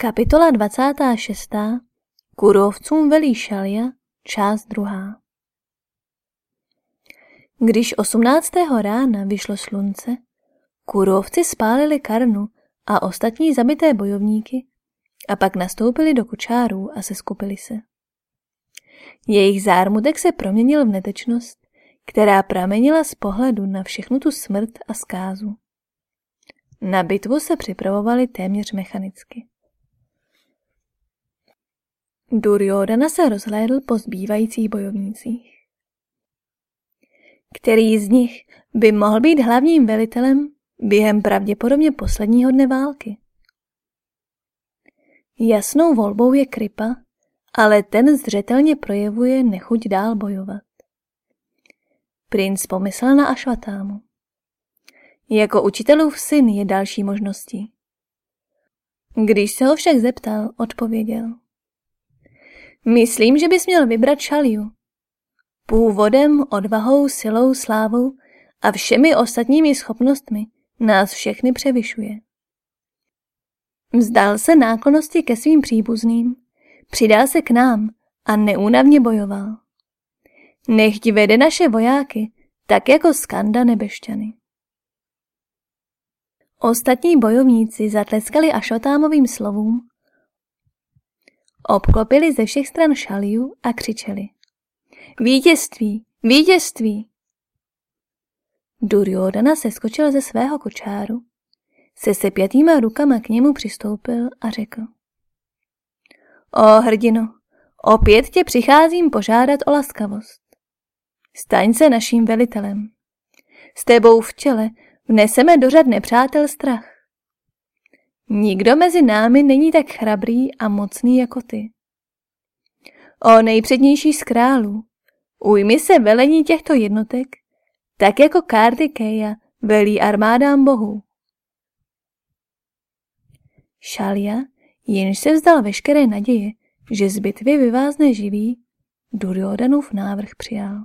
Kapitola 26. Kurovcům velí Šalja, část druhá. Když 18. rána vyšlo slunce, kurovci spálili Karnu a ostatní zabité bojovníky a pak nastoupili do kočárů a seskupili se. Jejich zármutek se proměnil v netečnost, která pramenila z pohledu na všechnu tu smrt a zkázu. Na bitvu se připravovali téměř mechanicky. Duryodhana se rozhlédl po zbývajících bojovnících. Který z nich by mohl být hlavním velitelem během pravděpodobně posledního dne války? Jasnou volbou je Kripa, ale ten zřetelně projevuje nechuť dál bojovat. Princ pomyslel na Ašvatámu. Jako učitelův syn je další možností. Když se ho však zeptal, odpověděl. Myslím, že bys měl vybrat Šaliu. Původem, odvahou, silou, slávou a všemi ostatními schopnostmi nás všechny převyšuje. Vzdal se náklonosti ke svým příbuzným, přidal se k nám a neúnavně bojoval. Nechť vede naše vojáky, tak jako skanda nebešťany. Ostatní bojovníci zatleskali Ašotámovým slovům Obklopili ze všech stran šaliu a křičeli. Vítězství! Vítězství! Duryodhana se skočil ze svého kočáru, se sepjatýma rukama k němu přistoupil a řekl. O hrdino, opět tě přicházím požádat o laskavost. Staň se naším velitelem. S tebou v čele vneseme do řad nepřátel strach. Nikdo mezi námi není tak chrabrý a mocný jako ty. O nejpřednější z králů, ujmi se velení těchto jednotek, tak jako Kardikeja velí armádám bohů. Šalia, jenž se vzdal veškeré naděje, že z bitvy vyvázne živý, Duryodanův návrh přijal.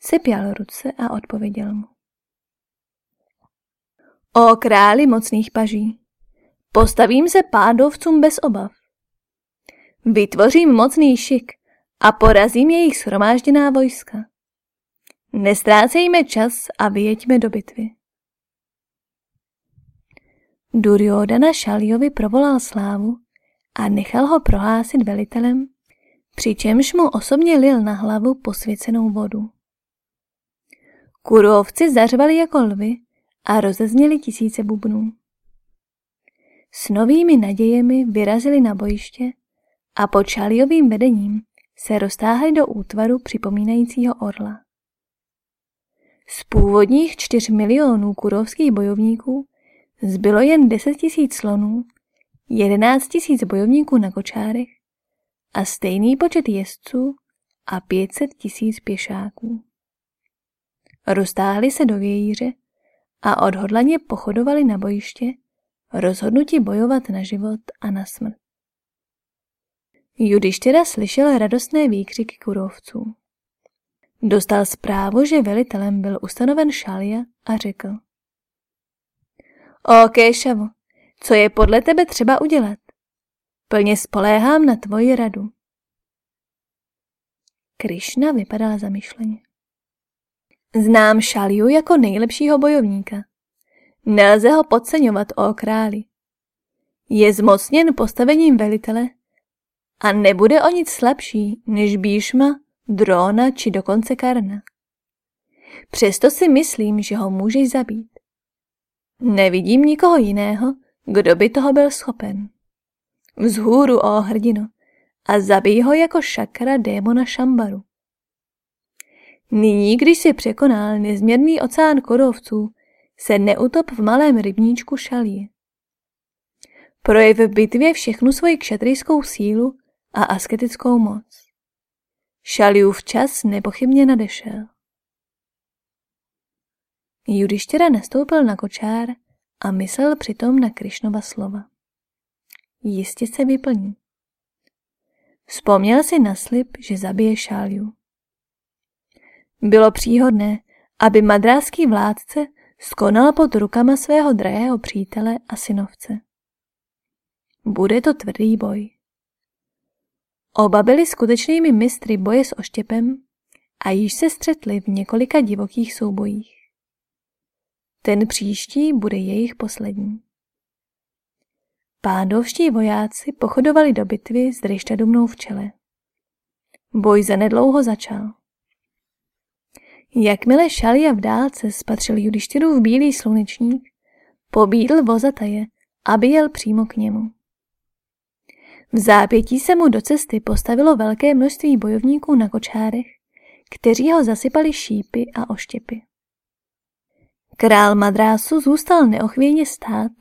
Sepěl ruce a odpověděl mu. O králi mocných paží, Postavím se pádovcům bez obav. Vytvořím mocný šik a porazím jejich shromážděná vojska. Nestrácejme čas a vyjeďme do bitvy. Duryodhana Šaljovi provolal slávu a nechal ho prohlásit velitelem, přičemž mu osobně lil na hlavu posvěcenou vodu. Kurovci zařvali jako lvy a rozezněli tisíce bubnů. S novými nadějemi vyrazili na bojiště a pod Šaliovým vedením se roztáhli do útvaru připomínajícího orla. Z původních čtyř milionů kurovských bojovníků zbylo jen deset tisíc slonů, jedenáct tisíc bojovníků na kočárech a stejný počet jezdců a pětset tisíc pěšáků. Roztáhli se do vějíře a odhodlaně pochodovali na bojiště, rozhodnutí bojovat na život a na smrt. Judištěra slyšel radostné výkřiky kurovců. Dostal zprávu, že velitelem byl ustanoven Šalia a řekl. O Kéšavo, co je podle tebe třeba udělat? Plně spoléhám na tvoji radu. Krišna vypadal zamyšleně. Znám Šaliu jako nejlepšího bojovníka. Nelze ho podceňovat o králi. Je zmocněn postavením velitele a nebude o nic slabší než Bíšma, Drona či dokonce Karna. Přesto si myslím, že ho můžeš zabít. Nevidím nikoho jiného, kdo by toho byl schopen. Vzhůru, o hrdino, a zabij ho jako šakra démona Šambaru. Nyní, když si překonal nezměrný oceán korovců se neutop v malém rybníčku šalí. Projev v bitvě všechnu svoji kšatrijskou sílu a asketickou moc. Šaliův čas nepochybně nadešel. Judištěra nastoupil na kočár a myslel přitom na Krišnova slova. Jistě se vyplní. Vzpomněl si na slib, že zabije Šáliu. Bylo příhodné, aby madráský vládce skonal pod rukama svého drahého přítele a synovce. bude to tvrdý boj. Oba byli skutečnými mistry boje s oštěpem a již se střetli v několika divokých soubojích. Ten příští bude jejich poslední. Pádovští vojáci pochodovali do bitvy s Ryštadumnou v čele. Boj zanedlouho začal. Jakmile Šalia v dálce spatřil Judištěrův bílý slunečník, pobídl vozataje, aby jel přímo k němu. V zápětí se mu do cesty postavilo velké množství bojovníků na kočárech, kteří ho zasypali šípy a oštěpy. Král Madrásu zůstal neochvějně stát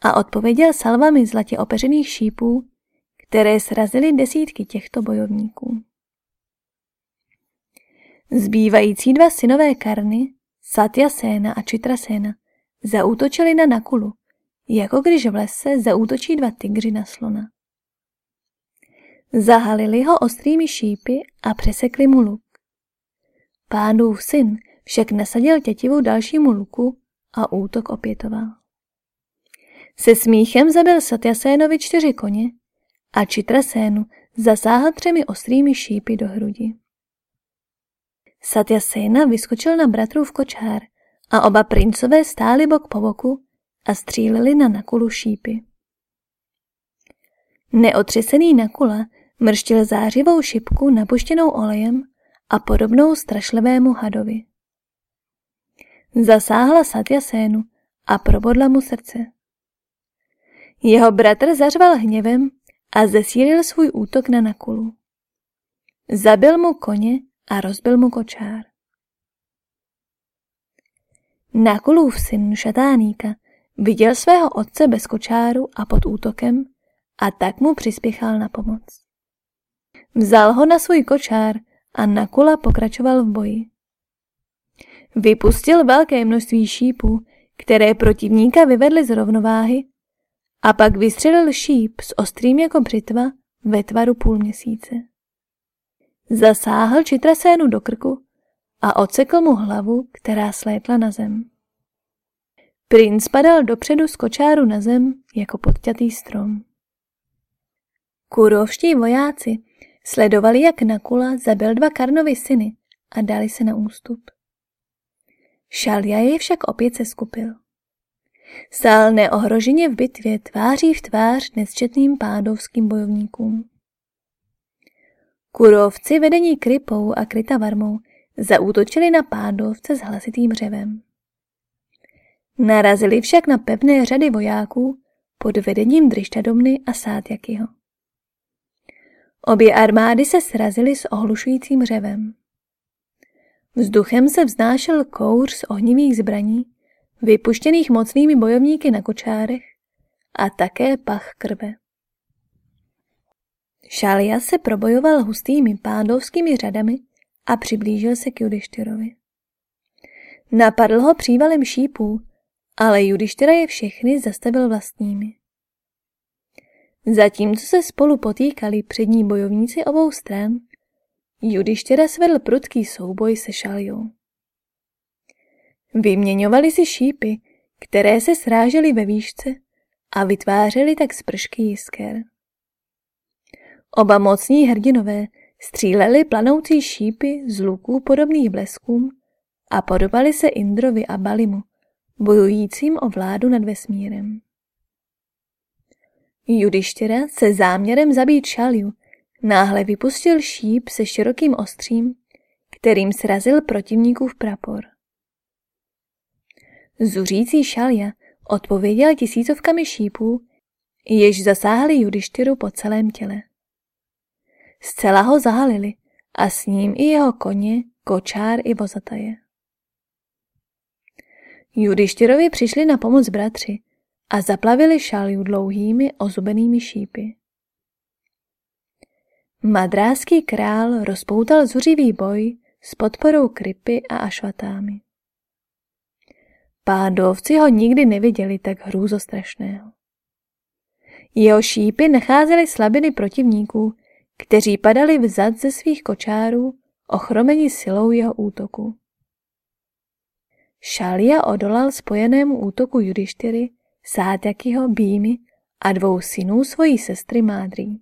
a odpověděl salvami zlatě opeřených šípů, které srazily desítky těchto bojovníků. Zbývající dva synové Karny, Satya Sena a Chitra Sena, zaútočili na Nakulu, jako když v lese zaútočí dva tygři na slona. Zahalili ho ostrými šípy a přesekli mu luk. Pánův syn však nasadil tětivu dalšímu luku a útok opětoval. Se smíchem zabil Satyasénovi čtyři koně a Čitrasénu zasáhl třemi ostrými šípy do hrudi. Satyasena vyskočil na bratrův kočár a oba princové stáli bok po boku a stříleli na Nakulu šípy. Neotřesený Nakula mrštil zářivou šipku napuštěnou olejem a podobnou strašlivému hadovi. Zasáhla Sénu a probodla mu srdce. Jeho bratr zařval hněvem a zesílil svůj útok na Nakulu. Zabil mu koně a rozbil mu kočár. Nakulův syn Šatáníka viděl svého otce bez kočáru a pod útokem a tak mu přispěchal na pomoc. Vzal ho na svůj kočár a Nakula pokračoval v boji. Vypustil velké množství šípů, které protivníka vyvedly z rovnováhy a pak vystřelil šíp s ostrým jako břitva ve tvaru půlměsíce. Zasáhl Čitrasénu do krku a odsekl mu hlavu, která slétla na zem. Princ padal dopředu z kočáru na zem jako podťatý strom. Kurovští vojáci sledovali, jak Nakula zabil dva Karnovy syny a dali se na ústup. Šalja je však opět se skupil. Stál neohroženě v bitvě tváří v tvář nesčetným pádovským bojovníkům. Kurovci vedení Krypou a Krytavarmou zaútočili na pádovce s hlasitým řevem. Narazili však na pevné řady vojáků pod vedením Drištadomny a Sátjakyho. Obě armády se srazily s ohlušujícím řevem. Vzduchem se vznášel kouř z ohnivých zbraní, vypuštěných mocnými bojovníky na kočárech a také pach krve. Šalia se probojoval hustými pádovskými řadami a přiblížil se k Judištyrovi. Napadl ho přívalem šípů, ale Judištyra je všechny zastavil vlastními. Zatímco se spolu potýkali přední bojovníci obou stran, Judištěra svedl prudký souboj se Šaliou. Vyměňovali si šípy, které se srážely ve výšce a vytvářely tak spršky jisker. Oba mocní hrdinové stříleli planoucí šípy z luků podobných bleskům a podobali se Indrovi a Balimu, bojujícím o vládu nad vesmírem. Judištěra se záměrem zabít Šaliu náhle vypustil šíp se širokým ostřím, kterým srazil protivníkův prapor. Zuřící Šalia odpověděl tisícovkami šípů, jež zasáhly Judištyru po celém těle. Zcela ho zahalili a s ním i jeho koně, kočár i vozataje. Judištyrovi přišli na pomoc bratři a zaplavili šalju dlouhými ozubenými šípy. Madráský král rozpoutal zuřivý boj s podporou Krypy a Ašvatámy. Pádovci ho nikdy neviděli tak hrůzostrašného. Jeho šípy nacházely slabiny protivníků kteří padali vzad ze svých kočárů, ochromeni silou jeho útoku. Šalia odolal spojenému útoku Judištyry, Sátjakyho, Býmy a dvou synů svojí sestry Mádrý.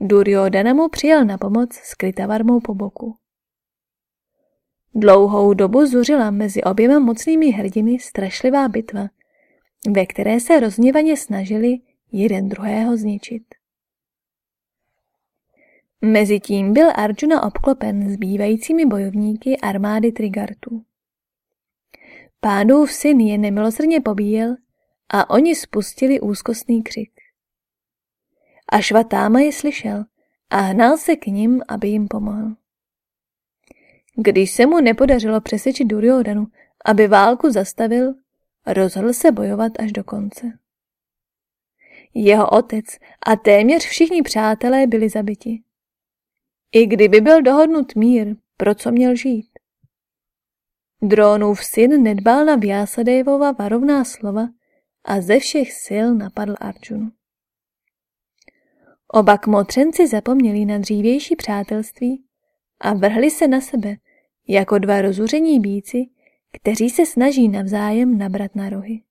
Duryodhana mu přijel na pomoc s krytavarmou po boku. Dlouhou dobu zuřila mezi oběma mocnými hrdiny strašlivá bitva, ve které se rozněvaně snažili jeden druhého zničit. Mezitím byl Arjuna obklopen zbývajícími bojovníky armády Trigartů. Pádův syn je nemilosrdně pobíjel a oni spustili úzkostný křik. A Švatáma je slyšel a hnal se k ním, aby jim pomohl. Když se mu nepodařilo přesvědčit Duryodanu, aby válku zastavil, rozhodl se bojovat až do konce. Jeho otec a téměř všichni přátelé byli zabiti. I kdyby byl dohodnut mír, pro co měl žít? Drónův syn nedbal na Vyasadevova varovná slova a ze všech sil napadl Arjunu. Oba kmotřenci zapomněli na dřívější přátelství a vrhli se na sebe jako dva rozuření bíci, kteří se snaží navzájem nabrat na rohy.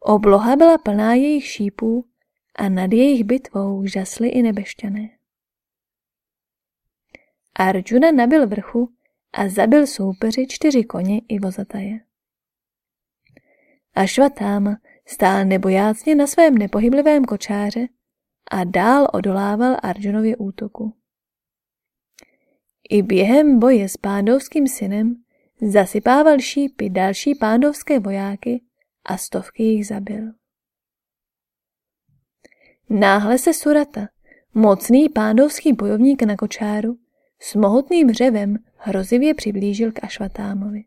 Obloha byla plná jejich šípů a nad jejich bitvou žasly i nebešťané. Arjuna nabil vrchu a zabil soupeři čtyři koně i vozataje. Ašvatáma stál nebojácně na svém nepohyblivém kočáře a dál odolával Arjunově útoku. I během boje s pándovským synem zasypával šípy další pándovské vojáky a stovky jich zabil. Náhle se Surata, mocný pándovský bojovník na kočáru, s mohutným řevem hrozivě přiblížil k Ašvatámovi.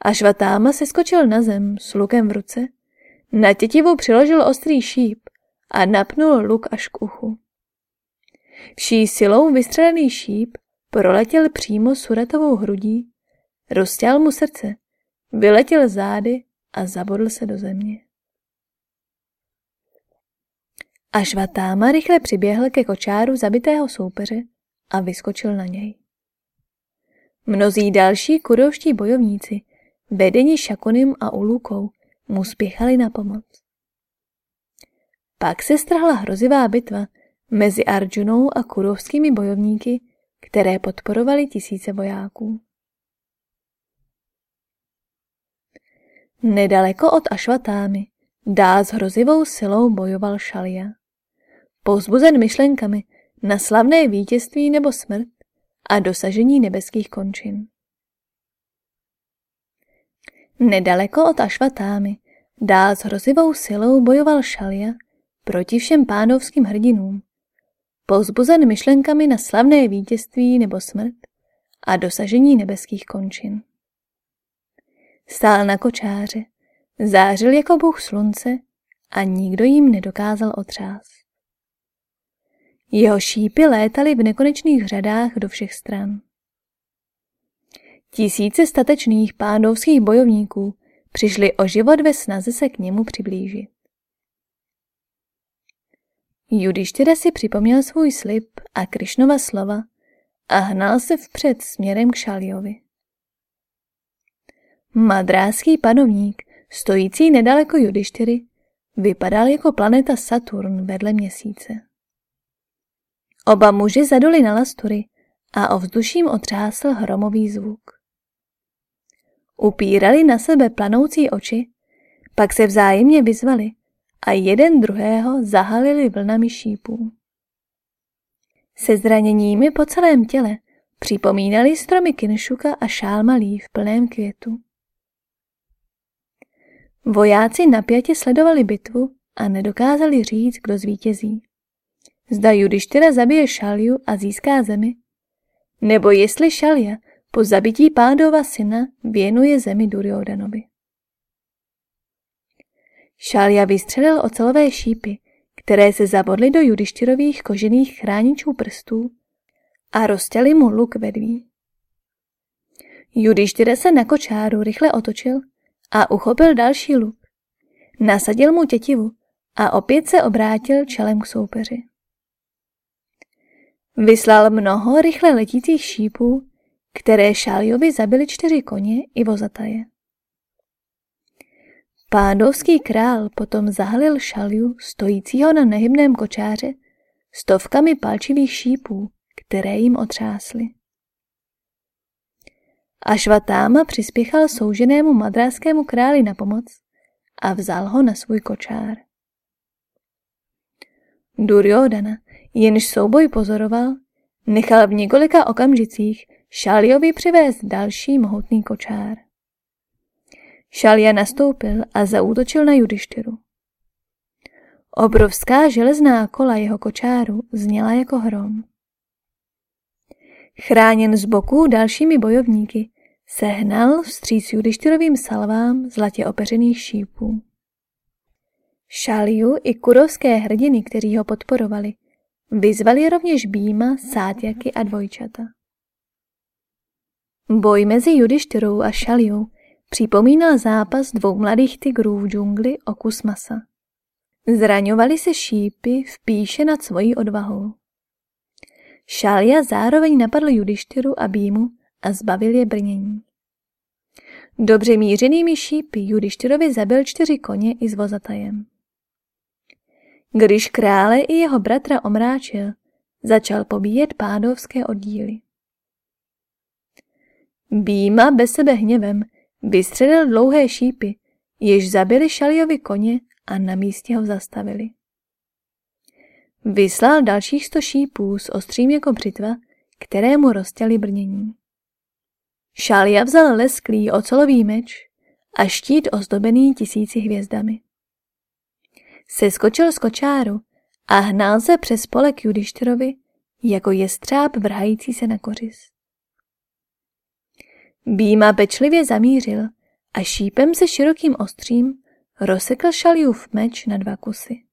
Ašvatáma se skočil na zem s lukem v ruce, na tětivu přiložil ostrý šíp a napnul luk až k uchu. Vší silou vystřelený šíp proletěl přímo Suratovou hrudí, rozťal mu srdce, vyletěl zády a zabodl se do země. Ašvatáma rychle přiběhl ke kočáru zabitého soupeře a vyskočil na něj. Mnozí další kurovští bojovníci, vedeni Šakonem a Ulukou, mu spěchali na pomoc. Pak se strhla hrozivá bitva mezi Arjunou a kurovskými bojovníky, které podporovali tisíce vojáků. Nedaleko od Ašvatámy dá s hrozivou silou bojoval Šalia. Pozbuzen myšlenkami, na slavné vítězství nebo smrt a dosažení nebeských končin. Nedaleko od Ašvatámy dál s hrozivou silou bojoval Šalia proti všem pánovským hrdinům, pozbuzen myšlenkami na slavné vítězství nebo smrt a dosažení nebeských končin. Stál na kočáře, zářil jako bůh slunce a nikdo jim nedokázal otřást. Jeho šípy létaly v nekonečných řadách do všech stran. Tisíce statečných pádovských bojovníků přišli o život ve snaze se k němu přiblížit. Judištěra si připomněl svůj slib a Krišnova slova a hnal se vpřed směrem k Šaliovi. Madráský panovník, stojící nedaleko Judištěry, vypadal jako planeta Saturn vedle měsíce. Oba muži zaduli na lastury a ovzduším otřásl hromový zvuk. Upírali na sebe planoucí oči, pak se vzájemně vyzvali a jeden druhého zahalili vlnami šípů. Se zraněními po celém těle připomínali stromy kinšuka a šálmalí v plném květu. Vojáci napjatě sledovali bitvu a nedokázali říct, kdo zvítězí. Zda Judištyra zabije Šalju a získá zemi, nebo jestli Šalja po zabití pádova syna věnuje zemi Duryodanovi. Šalja vystřelil ocelové šípy, které se zabodly do Judištyrových kožených chráničů prstů a roztěli mu luk vedví. Judištyra se na kočáru rychle otočil a uchopil další luk. Nasadil mu tětivu a opět se obrátil čelem k soupeři. Vyslal mnoho rychle letících šípů, které Šáljovi zabili čtyři koně i vozataje. Pádovský král potom zahalil šalju stojícího na nehybném kočáře stovkami palčivých šípů, které jim otřásly. Ašvatáma přispěchal souženému madráskému králi na pomoc a vzal ho na svůj kočár. Duryodhana, jenž souboj pozoroval, nechal v několika okamžicích Šaljovi přivést další mohutný kočár. Šalja nastoupil a zaútočil na Judištyru. Obrovská železná kola jeho kočáru zněla jako hrom. Chráněn z boků dalšími bojovníky, sehnal vstříc Judištyrovým salvám zlatě opeřených šípů. Šaliu i kurovské hrdiny, kteří ho podporovali, vyzvali rovněž Býma, Sátjaky a dvojčata. Boj mezi Judištyrou a Šaliou připomínal zápas dvou mladých tigrů v džungli o kus masa. Zraňovali se šípy v píše nad svojí odvahou. Šalia zároveň napadl Judištyru a Býmu a zbavil je brnění. Dobře mířenými šípy Judištyrovi zabil čtyři koně i s vozatajem. Když krále i jeho bratra omráčil, začal pobíjet pádovské oddíly. Býma bez sebe hněvem vystřelil dlouhé šípy, jež zabili Šaliovi koně a na místě ho zastavili. Vyslal dalších sto šípů s ostřím jako břitva, které mu roztěli brnění. Šalia vzal lesklý ocelový meč a štít ozdobený tisíci hvězdami. Seskočil z kočáru a hnal se přes pole k Judištyrovi jako jestřáb vrhající se na kořis. Býma pečlivě zamířil a šípem se širokým ostřím rozsekl šaliův meč na dva kusy.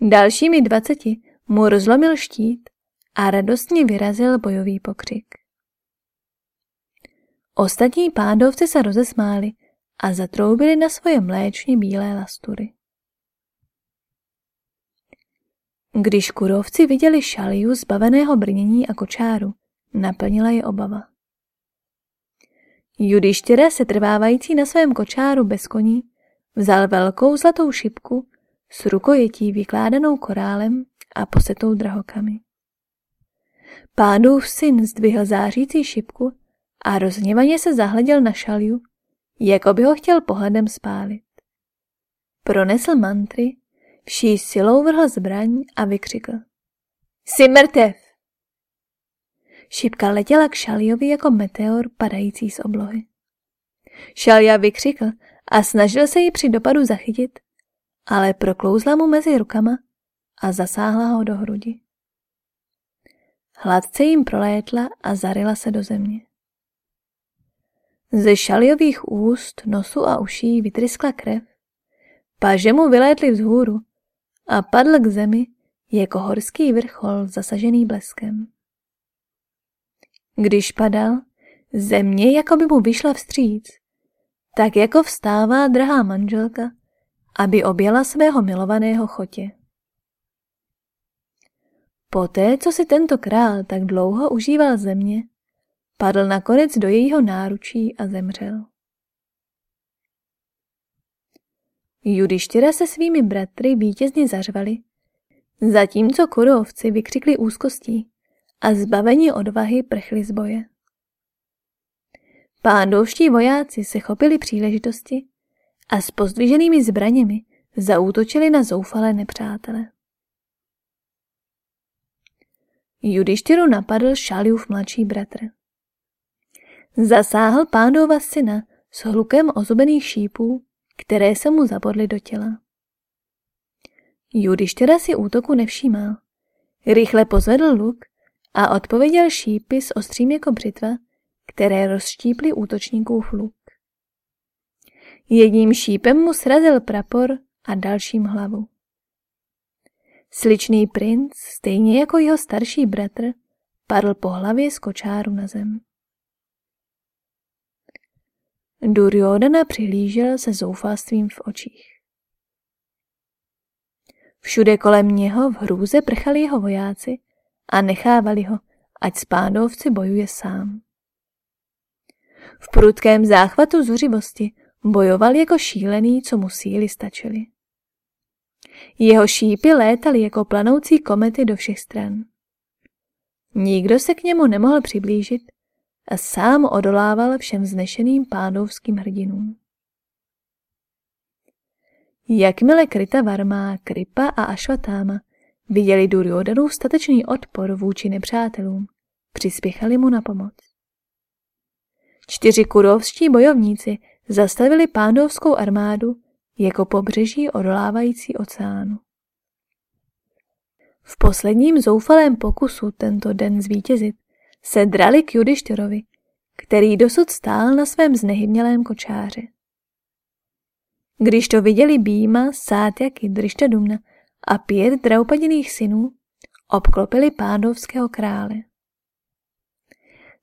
Dalšími dvaceti mu rozlomil štít a radostně vyrazil bojový pokřik. Ostatní pádovci se rozesmáli a zatroubili na svoje mléčně bílé lastury. Když kurovci viděli šaliu zbaveného brnění a kočáru, naplnila je obava. Judištěra se trvávající na svém kočáru bez koní vzal velkou zlatou šipku s rukojetí vykládanou korálem a posetou drahokami. Pádův syn zdvihl zářící šipku a rozněvaně se zahleděl na šalju, jako by ho chtěl pohledem spálit. Pronesl mantry, vší silou vrhl zbraň a vykřikl. Jsi mrtev! Šipka letěla k Šaliovi jako meteor padající z oblohy. Šalja vykřikl a snažil se ji při dopadu zachytit, ale proklouzla mu mezi rukama a zasáhla ho do hrudi. Hladce jim prolétla a zarila se do země. Ze šaljových úst, nosu a uší vytryskla krev, paže mu vylétly vzhůru a padl k zemi jako horský vrchol zasažený bleskem. Když padal, země jako by mu vyšla vstříc, tak jako vstává drahá manželka, aby objela svého milovaného chotě. Poté, co si tento král tak dlouho užíval země, padl nakonec do jejího náručí a zemřel. Judištěra se svými bratry vítězně zařvali, zatímco kurovci vykřikli úzkostí a zbavení odvahy prchli z boje. Pándovští vojáci se chopili příležitosti a s pozdviženými zbraněmi zaútočili na zoufalé nepřátele. Judištyru napadl Šaliův mladší bratr. Zasáhl pádova syna s hlukem ozubených šípů, které se mu zabodly do těla. Judištyra si útoku nevšímal. Rychle pozvedl luk a odpověděl šípy s ostřím jako břitva, které rozštíply útočníkův luk. Jedním šípem mu srazil prapor a dalším hlavu. Sličný princ, stejně jako jeho starší bratr, padl po hlavě z kočáru na zem. Duryodhana přihlížel se zoufalstvím v očích. Všude kolem něho v hrůze prchali jeho vojáci a nechávali ho, ať s pádovci bojuje sám. V prudkém záchvatu zuřivosti bojoval jako šílený, co mu síly stačily. Jeho šípy létaly jako planoucí komety do všech stran. Nikdo se k němu nemohl přiblížit a sám odolával všem vznešeným pánovským hrdinům. Jakmile Kryta Varma, Kripa a Ašvatáma viděli Duryodanův statečný odpor vůči nepřátelům, přispěchali mu na pomoc. Čtyři kurovští bojovníci zastavili pándovskou armádu jako pobřeží odolávající oceánu. V posledním zoufalém pokusu tento den zvítězit se drali k Judištyrovi, který dosud stál na svém znehybnělém kočáře. Když to viděli Býma, Sátjaky, Drištadumna a pět draupadiných synů, obklopili pádovského krále.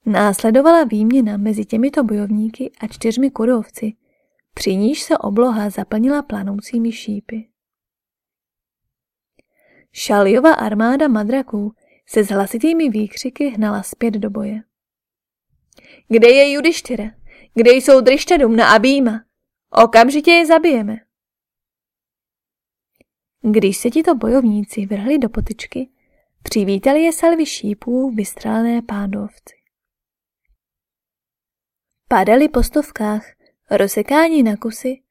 Následovala výměna mezi těmito bojovníky a čtyřmi kurovci, při níž se obloha zaplnila planoucími šípy. Šaljova armáda madraků se s hlasitými výkřiky hnala zpět do boje. Kde je Judištyra? Kde jsou Drištadumna a Býma? Okamžitě je zabijeme. Když se tito bojovníci vrhli do potyčky, přivítali je salvy šípů vystřelené pádovci. Padali po stovkách, rozsekáni na kusy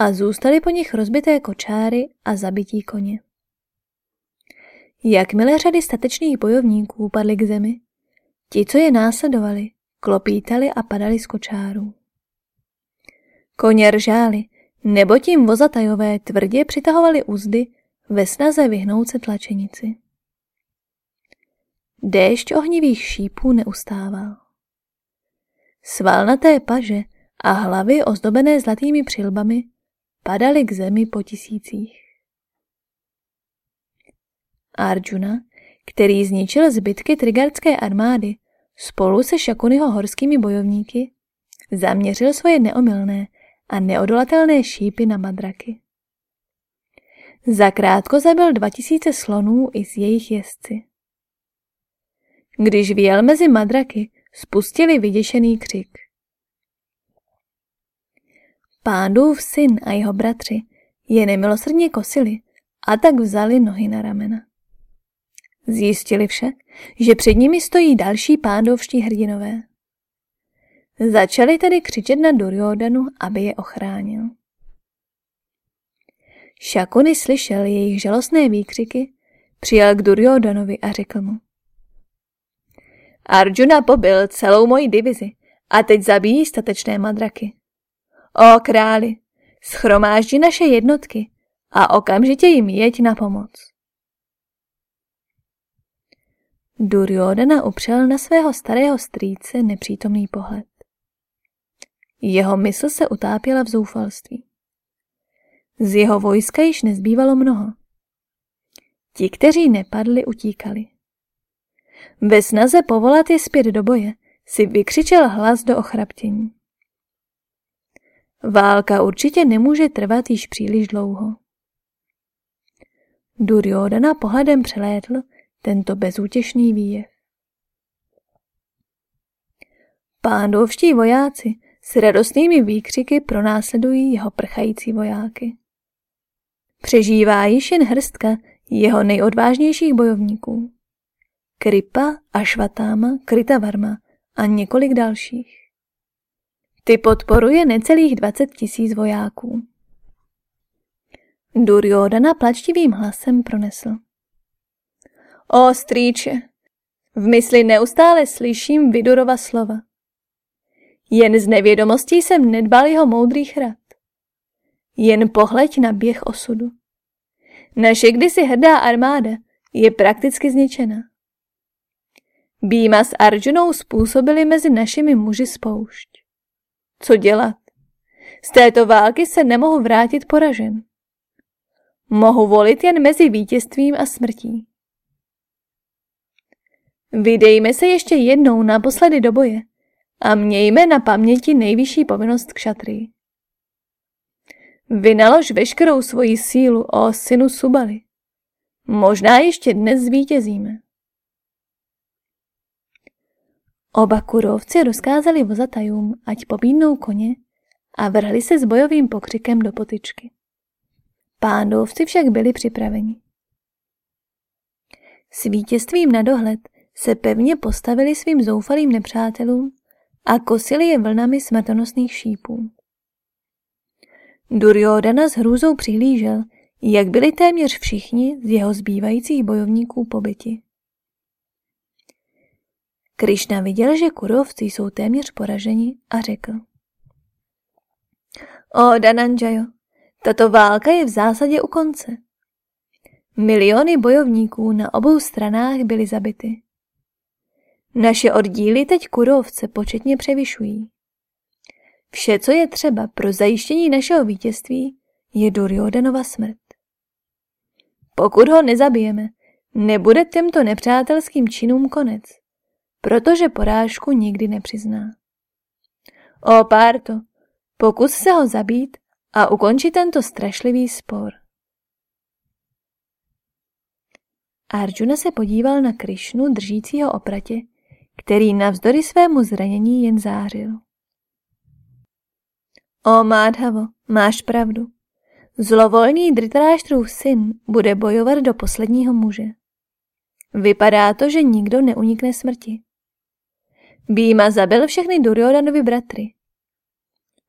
a zůstaly po nich rozbité kočáry a zabití koně. Jakmile řady statečných bojovníků padly k zemi, ti, co je následovali, klopítali a padali z kočárů. Koně ržáli, nebo tím vozatajové tvrdě přitahovali úzdy ve snaze vyhnout se tlačenici. Déšť ohnivých šípů neustával. Svalnaté paže a hlavy ozdobené zlatými přilbami padaly k zemi po tisících. Arjuna, který zničil zbytky trigardské armády spolu se Šakuniho horskými bojovníky, zaměřil svoje neomylné a neodolatelné šípy na madraky. Zakrátko zabil 2000 slonů i z jejich jezdci. Když vyjel mezi madraky, spustili vyděšený křik. Pándův syn a jeho bratři je nemilosrdně kosili a tak vzali nohy na ramena. Zjistili však, že před nimi stojí další pándovští hrdinové. Začali tedy křičet na Duryodanu, aby je ochránil. Šakuny slyšel jejich žalostné výkřiky, přijal k Duryodanovi a řekl mu. Arjuna pobil celou moji divizi a teď zabíjí statečné madraky. O králi, schromáždi naše jednotky a okamžitě jim jeď na pomoc. Duryodhana upřel na svého starého strýce nepřítomný pohled. Jeho mysl se utápěla v zoufalství. Z jeho vojska již nezbývalo mnoho. Ti, kteří nepadli, utíkali. Ve snaze povolat je zpět do boje, si vykřičel hlas do ochraptění. Válka určitě nemůže trvat již příliš dlouho. Duryodhana pohledem přelétl tento bezútěšný výjev. Pándovští vojáci s radostnými výkřiky pronásledují jeho prchající vojáky. Přežívá již jen hrstka jeho nejodvážnějších bojovníků. Kripa, Ašvatáma, Kritavarma a několik dalších. Ty podporuje necelých 20 tisíc vojáků. Duryodana plačtivým hlasem pronesl. O strýče, v mysli neustále slyším Vidurova slova. Jen z nevědomostí jsem nedbal jeho moudrých rad. Jen pohleď na běh osudu. Naše kdysi hrdá armáda je prakticky zničena. Býma s Arjunou způsobili mezi našimi muži spoušť. Co dělat? Z této války se nemohu vrátit poražen. Mohu volit jen mezi vítězstvím a smrtí. Vydejme se ještě jednou naposledy do boje a mějme na paměti nejvyšší povinnost k šatry. Vynalož veškerou svoji sílu o synu Subali. Možná ještě dnes zvítězíme. Oba kurovci rozkázali vozatajům, ať pobídnou koně a vrhli se s bojovým pokřikem do potyčky. Pándovci však byli připraveni. S vítězstvím na dohled se pevně postavili svým zoufalým nepřátelům a kosili je vlnami smrtonosných šípů. Duryodana s hrůzou přihlížel, jak byli téměř všichni z jeho zbývajících bojovníků pobyti. Krišna viděl, že kurovci jsou téměř poraženi a řekl. O Dananjayo, tato válka je v zásadě u konce. Miliony bojovníků na obou stranách byly zabity. Naše oddíly teď kurovce početně převyšují. Vše, co je třeba pro zajištění našeho vítězství, je Duryodanova smrt. Pokud ho nezabijeme, nebude těmto nepřátelským činům konec, protože porážku nikdy nepřizná. O Párto, pokus se ho zabít a ukončit tento strašlivý spor. Arjuna se podíval na Krišnu držícího opratě, který navzdory svému zranění jen zářil. O Mádhavo, máš pravdu. Zlovolný Dhritarashtrův syn bude bojovat do posledního muže. Vypadá to, že nikdo neunikne smrti. Býma zabil všechny Duryodanovi bratry.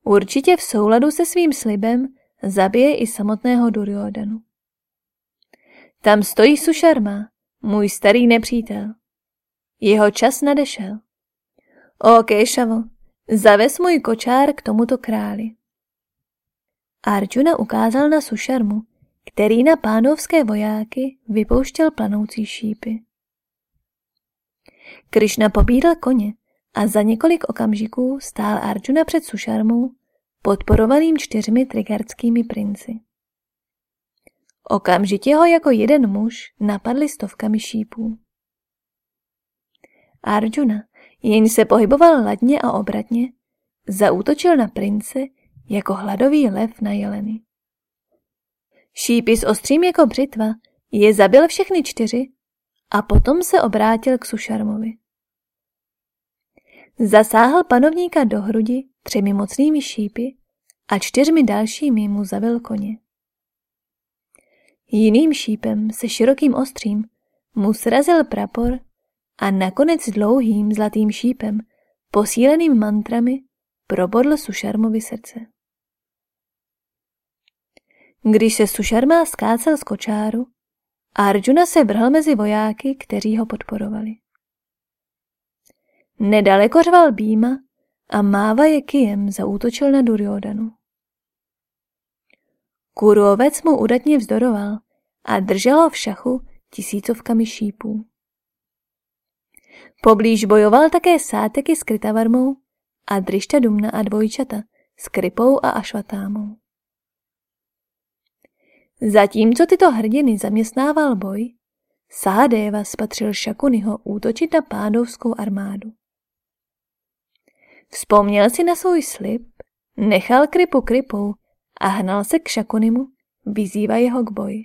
Určitě v souladu se svým slibem zabije i samotného Duryodanu. Tam stojí Sušarma, můj starý nepřítel. Jeho čas nadešel. O Kešavo, zaves můj kočár k tomuto králi. Arjuna ukázal na Sušarmu, který na pánovské vojáky vypouštěl planoucí šípy. Krišna pobídl koně a za několik okamžiků stál Arjuna před Sušarmou, podporovaným čtyřmi trigardskými princi. Okamžitě ho jako jeden muž napadli stovkami šípů. Arjuna, jen se pohyboval ladně a obratně, zaútočil na prince jako hladový lev na jeleny. Šípy s ostřím jako břitva je zabil všechny čtyři a potom se obrátil k Sušarmovi. Zasáhl panovníka do hrudi třemi mocnými šípy a čtyřmi dalšími mu zabil koně. Jiným šípem se širokým ostřím mu srazil prapor a nakonec dlouhým zlatým šípem, posíleným mantrami, probodl Sušarmovi srdce. Když se Sušarma skácel z kočáru, Arjuna se vrhl mezi vojáky, kteří ho podporovali. Nedaleko řval Býma a Máva je kijem zaútočil na Duryodanu. Kurovec mu udatně vzdoroval a držel ho v šachu tisícovkami šípů. Poblíž bojoval také sáteky s Krytavarmou a Drišta Dumna a dvojčata s Krypou a Ašvatámou. Zatímco tyto hrdiny zaměstnával boj, Sahadeva spatřil Šakuniho útočit na pádovskou armádu. Vzpomněl si na svůj slib, nechal Krypu Krypou a hnal se k Šakunimu, vyzývá jeho k boji.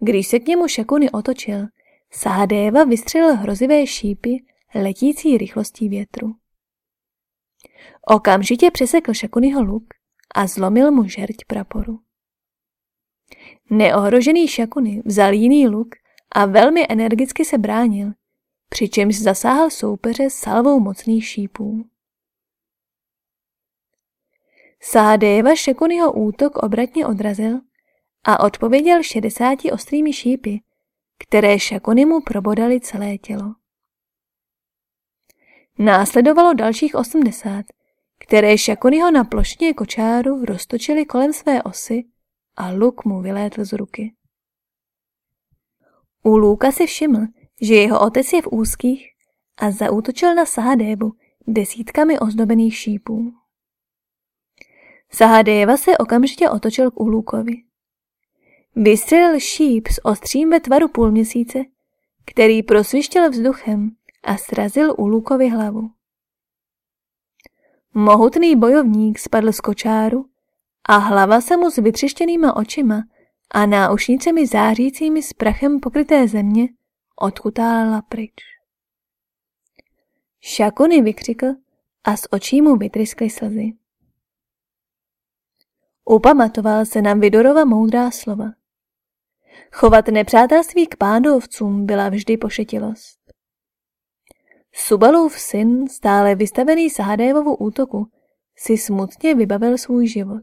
Když se k němu Šakuny otočil, Sahadeva vystřelil hrozivé šípy letící rychlostí větru. Okamžitě přesekl Šakuniho luk a zlomil mu žerť praporu. Neohrožený Šakuny vzal jiný luk a velmi energicky se bránil, přičemž zasáhl soupeře salvou mocných šípů. Sahadeva Šekuniho útok obratně odrazil a odpověděl šedesáti ostrými šípy, které Šakunimu probodali celé tělo. Následovalo dalších osmdesát, které Šakuniho na plošně kočáru roztočili kolem své osy a luk mu vylétl z ruky. U Luka si všiml, že jeho otec je v úzkých a zaútočil na Sahadébu desítkami ozdobených šípů. Sahadeva se okamžitě otočil k Ulukovi. Vystřelil šíp s ostřím ve tvaru půlměsíce, který prosvištěl vzduchem a srazil Ulukovi hlavu. Mohutný bojovník spadl z kočáru a hlava se mu s vytřeštěnýma očima a náušnicemi zářícími s prachem pokryté země odkutála pryč. Šakuny vykřikl a z očí mu vytryskly slzy. Upamatoval se na Vidorova moudrá slova. Chovat nepřátelství k pándovcům byla vždy pošetilost. Subalův syn, stále vystavený Sahadévovu útoku, si smutně vybavil svůj život.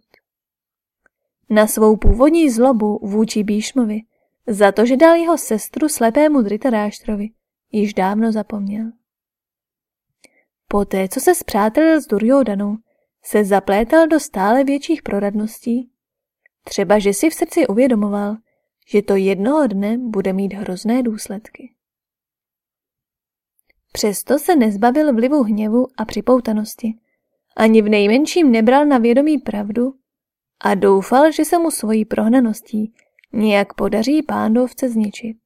Na svou původní zlobu vůči Bíšmovi, za to, že dal jeho sestru slepému Dritaráštrovi, již dávno zapomněl. Poté, co se zpřátelil s Duryodanou, se zaplétal do stále větších proradností, třeba že si v srdci uvědomoval, že to jednoho dne bude mít hrozné důsledky. Přesto se nezbavil vlivu hněvu a připoutanosti. Ani v nejmenším nebral na vědomí pravdu a doufal, že se mu svojí prohnaností nějak podaří pándovce zničit.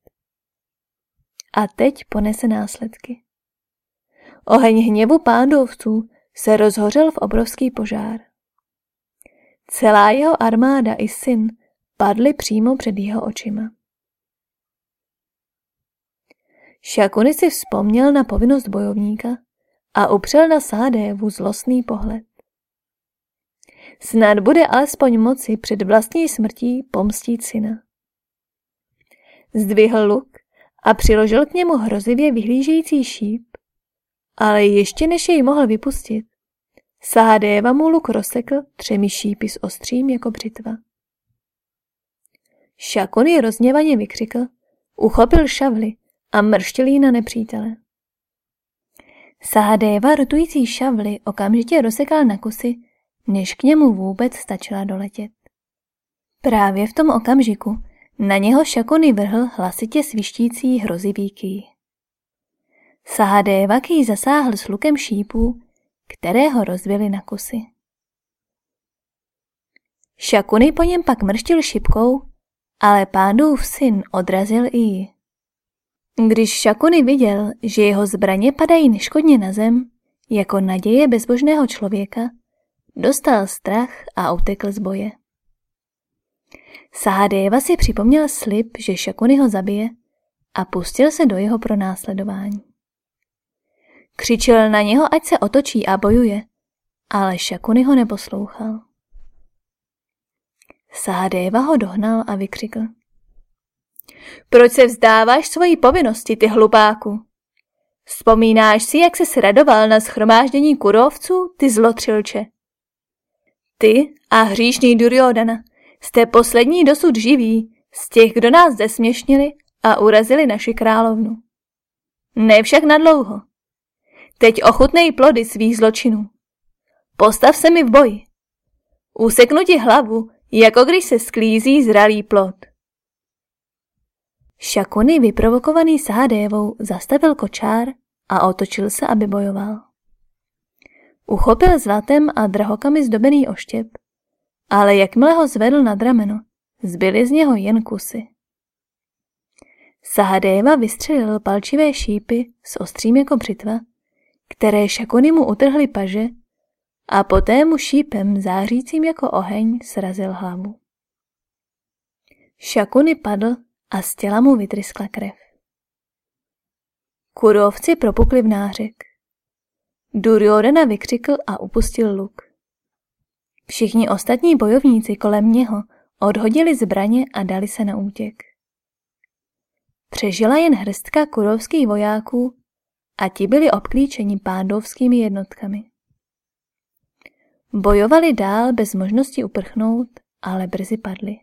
A teď ponese následky. Oheň hněvu pándovců se rozhořel v obrovský požár. Celá jeho armáda i syn padli přímo před jeho očima. Šakuni si vzpomněl na povinnost bojovníka a upřel na Sádévu zlostný pohled. Snad bude alespoň moci před vlastní smrtí pomstit syna. Zdvihl luk a přiložil k němu hrozivě vyhlížející šíp, ale ještě než jej mohl vypustit, Sahadeva mu luk rozsekl třemi šípy s ostřím jako břitva. Šakony rozněvaně vykřikl, uchopil šavli a mrštil jí na nepřítele. Sahadeva rotující šavly okamžitě rozsekal na kusy, než k němu vůbec stačila doletět. Právě v tom okamžiku na něho Šakony vrhl hlasitě svištící hrozivý ký. Sahadeva ký zasáhl s lukem šípů, které ho rozvili na kusy. Šakuny po něm pak mrštil šipkou, ale pánův syn odrazil i ji. Když Šakuny viděl, že jeho zbraně padají neškodně na zem, jako naděje bezbožného člověka, dostal strach a utekl z boje. Sahadeva si připomněl slib, že Šakuny ho zabije a pustil se do jeho pronásledování. Křičel na něho, ať se otočí a bojuje, ale Šakuny ho neposlouchal. Sahadeva ho dohnal a vykřikl. Proč se vzdáváš svojí povinnosti, ty hlupáku? Vzpomínáš si, jak se radoval na schromáždění kurovců, ty zlotřilče? Ty a hříšný Duryodana jste poslední dosud živí z těch, kdo nás zesměšnili a urazili naši královnu. Ne však na dlouho. Teď ochutnej plody svých zločinů. Postav se mi v boji. Useknu ti hlavu, jako když se sklízí zralý plod. Šakuny, vyprovokovaný Sahadévou, zastavil kočár a otočil se, aby bojoval. Uchopil zlatem a drahokami zdobený oštěp, ale jakmile ho zvedl nad rameno, zbyly z něho jen kusy. Sahadéva vystřelil palčivé šípy s ostrým jako břitva, které Šakuny mu utrhly paže a poté mu šípem zářícím jako oheň srazil hlavu. Šakuny padl a z těla mu vytryskla krev. Kurovci propukli v nářek. Duryodhana vykřikl a upustil luk. Všichni ostatní bojovníci kolem něho odhodili zbraně a dali se na útěk. Přežila jen hrstka kurovských vojáků a ti byli obklíčeni pándovskými jednotkami. Bojovali dál bez možnosti uprchnout, ale brzy padli.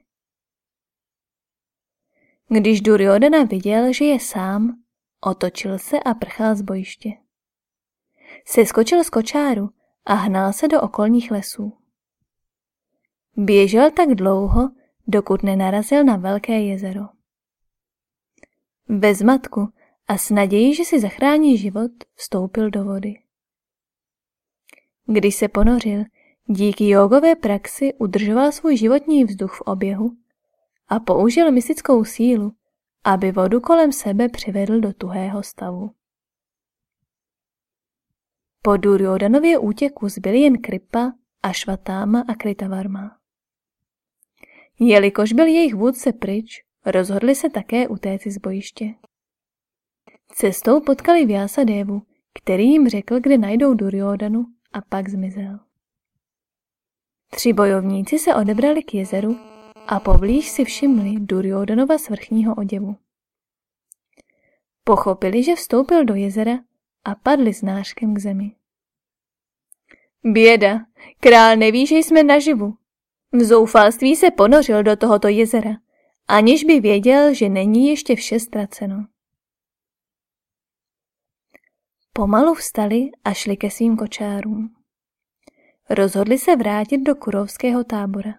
Když Duryodhana viděl, že je sám, otočil se a prchal z bojiště. Seskočil z kočáru a hnal se do okolních lesů. Běžel tak dlouho, dokud nenarazil na velké jezero. Bez matku a s nadějí, že si zachrání život, vstoupil do vody. Když se ponořil, díky jogové praxi udržoval svůj životní vzduch v oběhu a použil mystickou sílu, aby vodu kolem sebe přivedl do tuhého stavu. Po Duryodanově útěku zbyly jen Kripa, Ašvatáma a Kritavarma. Jelikož byl jejich vůdce pryč, rozhodli se také utéci z bojiště. Cestou potkali Vyasa Devu, který jim řekl, kde najdou Duryodanu a pak zmizel. Tři bojovníci se odebrali k jezeru a poblíž si všimli Duryodanova svrchního oděvu. Pochopili, že vstoupil do jezera a padli s nářkem k zemi. Běda, král neví, že jsme naživu. V zoufalství se ponořil do tohoto jezera, aniž by věděl, že není ještě vše ztraceno. Pomalu vstali a šli ke svým kočárům. Rozhodli se vrátit do kurovského tábora.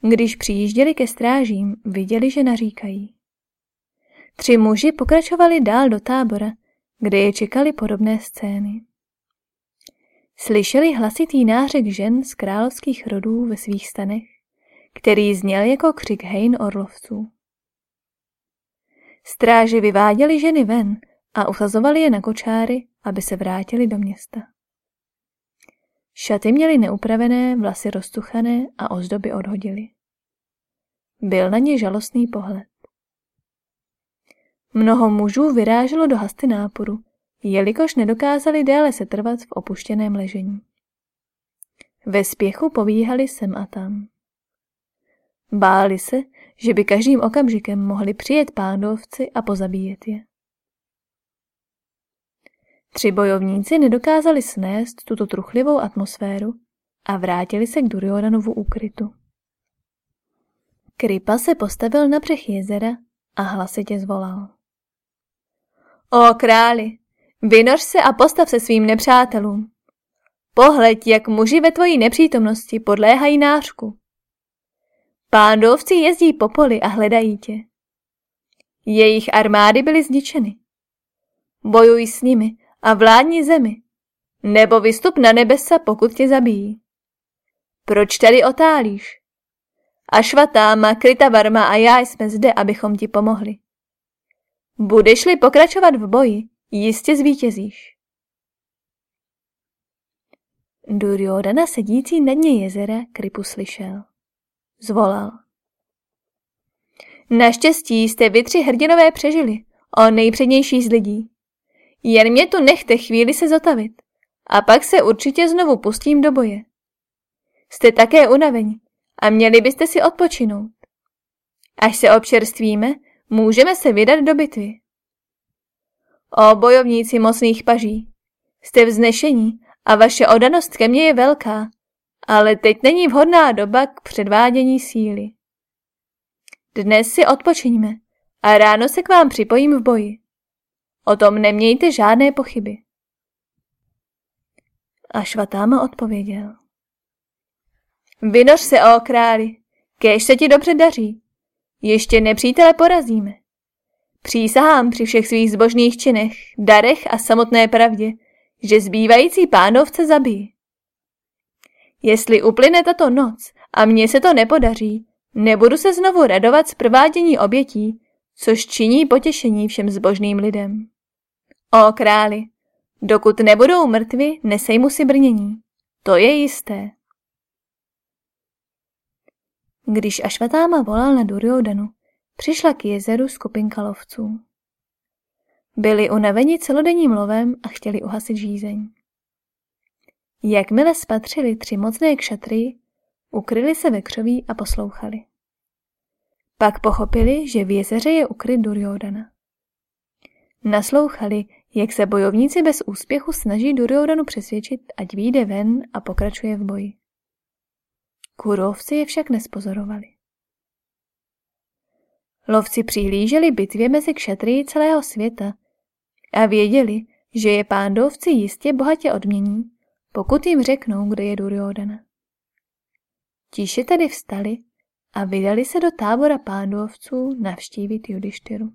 Když přijížděli ke strážím, viděli, že naříkají. Tři muži pokračovali dál do tábora, kde je čekali podobné scény. Slyšeli hlasitý nářek žen z královských rodů ve svých stanech, který zněl jako křik hejn orlovců. Stráži vyváděli ženy ven a usazovali je na kočáry, aby se vrátili do města. Šaty měly neupravené, vlasy roztuchané a ozdoby odhodili. Byl na ně žalostný pohled. Mnoho mužů vyráželo do hasty náporu, jelikož nedokázali déle setrvat v opuštěném ležení. Ve spěchu povíhali sem a tam. Báli se, že by každým okamžikem mohli přijet pándovci a pozabíjet je. Tři bojovníci nedokázali snést tuto truchlivou atmosféru a vrátili se k Duryodanovu úkrytu. Kripa se postavil na břeh jezera a hlasitě zvolal. O králi, vynoř se a postav se svým nepřátelům. Pohleď, jak muži ve tvojí nepřítomnosti podléhají nářku. Pándovci jezdí po poli a hledají tě. Jejich armády byly zničeny. Bojuj s nimi a vládni zemi, nebo vystup na nebesa, pokud tě zabijí. Proč tady otálíš? Ašvatáma, Kritavarma a já jsme zde, abychom ti pomohli. Budeš-li pokračovat v boji, jistě zvítězíš. Duryodana sedící na dně jezera Kripu slyšel. Zvolal. Naštěstí jste vy tři hrdinové přežili, o nejpřednější z lidí. Jen mě tu nechte chvíli se zotavit a pak se určitě znovu pustím do boje. Jste také unaveni a měli byste si odpočinout. Až se občerstvíme, můžeme se vydat do bitvy. O bojovníci mocných paží, jste vznešení a vaše odanost ke mně je velká, ale teď není vhodná doba k předvádění síly. Dnes si odpočiňme a ráno se k vám připojím v boji. O tom nemějte žádné pochyby. A Švatáma odpověděl. Vynoř se, o králi, kéž se ti dobře daří. Ještě nepřítele porazíme. Přísahám při všech svých zbožných činech, darech a samotné pravdě, že zbývající pánovce zabijí. Jestli uplyne tato noc a mně se to nepodaří, nebudu se znovu radovat z provádění obětí, což činí potěšení všem zbožným lidem. O králi, dokud nebudou mrtvi, nesej si brnění. To je jisté. Když Ašvatáma volal na Duryodanu, přišla k jezeru skupinka lovců. Byli unaveni celodenním lovem a chtěli uhasit žízeň. Jakmile spatřili tři mocné kšatry, ukryli se ve křoví a poslouchali. Pak pochopili, že v jezeře je ukryt Duryodana. Naslouchali, jak se bojovníci bez úspěchu snaží Duryodanu přesvědčit, ať vyjde ven a pokračuje v boji. Kurovci je však nespozorovali. Lovci přihlíželi bitvě mezi kšatry celého světa a věděli, že je pándovci jistě bohatě odmění, pokud jim řeknou, kde je Duryodana. Tiše tedy vstali a vydali se do tábora pándovců navštívit Judištyru.